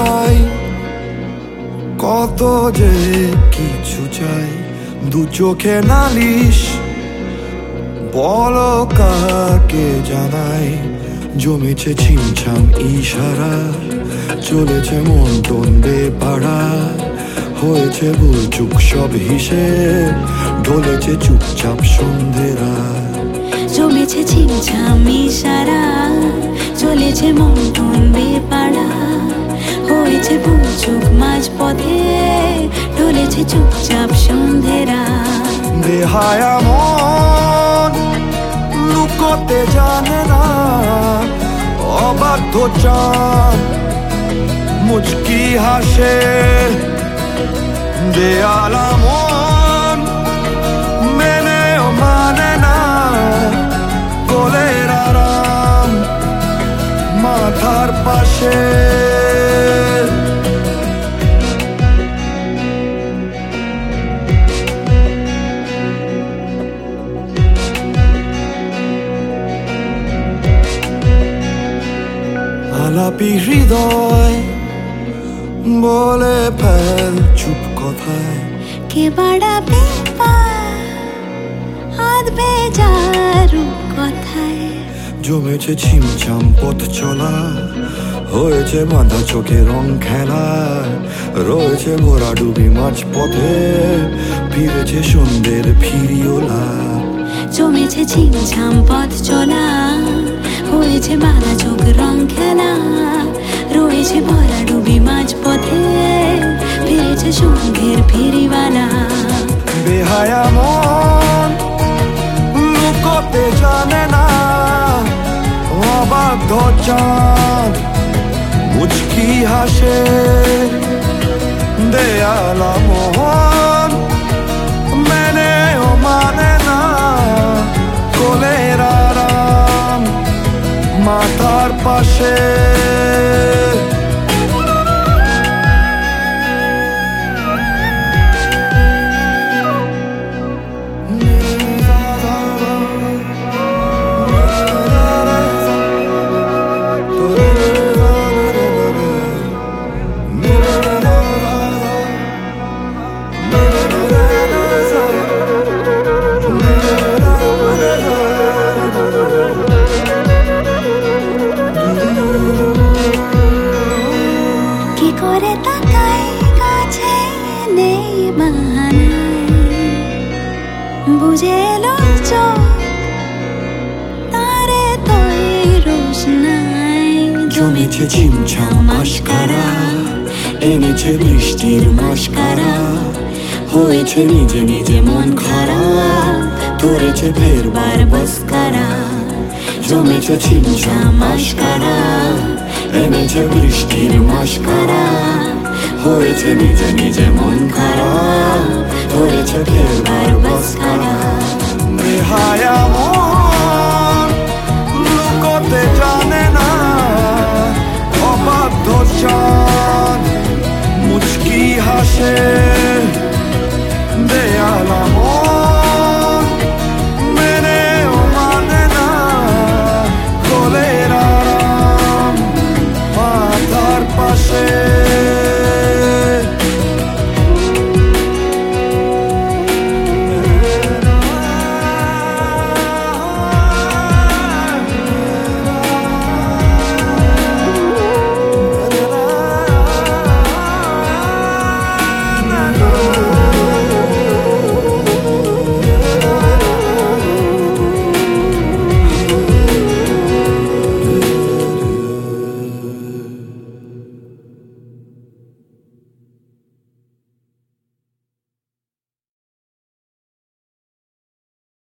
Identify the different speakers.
Speaker 1: বোঝাই কত যে কিছু চাই। দু চোখে নালিশ। বলো কাকে জানাই। জমেছে ছিমছাম ইশারা। চলেছে মন টন বেপাড়া হয়েছে ভুলচুক সব হিসেব। ঢলেছে চুপচাপ সন্ধেরা।
Speaker 2: জমেছে ছিমছাম ইশারা। চলেছে মন টন বেপাড়া ঢলেছে চুপচাপ সন্ধেরা।
Speaker 1: বেহায়া মন লুকোতে জানে না, অবাধ্য চান, মুচকি হাসে। দেয়ালা মন মেনেও মানে না, কোলের আরাম মাথার পাশে। আলাপি হৃদয় বলে ফেল চুপ কথায়।
Speaker 2: কে বাড়াবে হাত বেজারু কথায়।
Speaker 1: জমেছে ছিমছাম পথ চলা হয়েছে বাঁধা চোখে রং খেলা রয়েছে ভরা ডুবি মাঝ পথে ফিরেছে সন্ধ্যের ফিরিওলা।
Speaker 2: জমেছে ছিমছাম পথ চলা হয়েছে বাধা চোখ রং খেলা, রয়েছে ভরা ডুবি মাঝ পথে ফিরেছে সন্ধ্যের ফেরিওয়ালা।
Speaker 1: বেহায়া মন লুকোতে জানে না অবাধ্য চাঁদ, মুচকি হাসে দেয়ালা মোহন।
Speaker 2: করে তাকাই কাছে নেই বাহানায় বুঝে এলো চোখ তারে তোই রোশনাই
Speaker 1: জমেছে ছিমছাম মাস্কারা এনেছে বৃষ্টির মাস্কারা। হয়েছে নিজে নিজে মন খারাপ ধরেছে ফেরবার বস্কারা। জমেছে ছিমছাম মাস্কারা এনেছে বৃষ্টির মাস্কারা। হয়েছে নিজে নিজে মন খারাপ হয়েছে ফেরবার নেহায়া মন